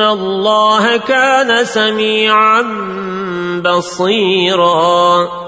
الله كان سميعا بصيراً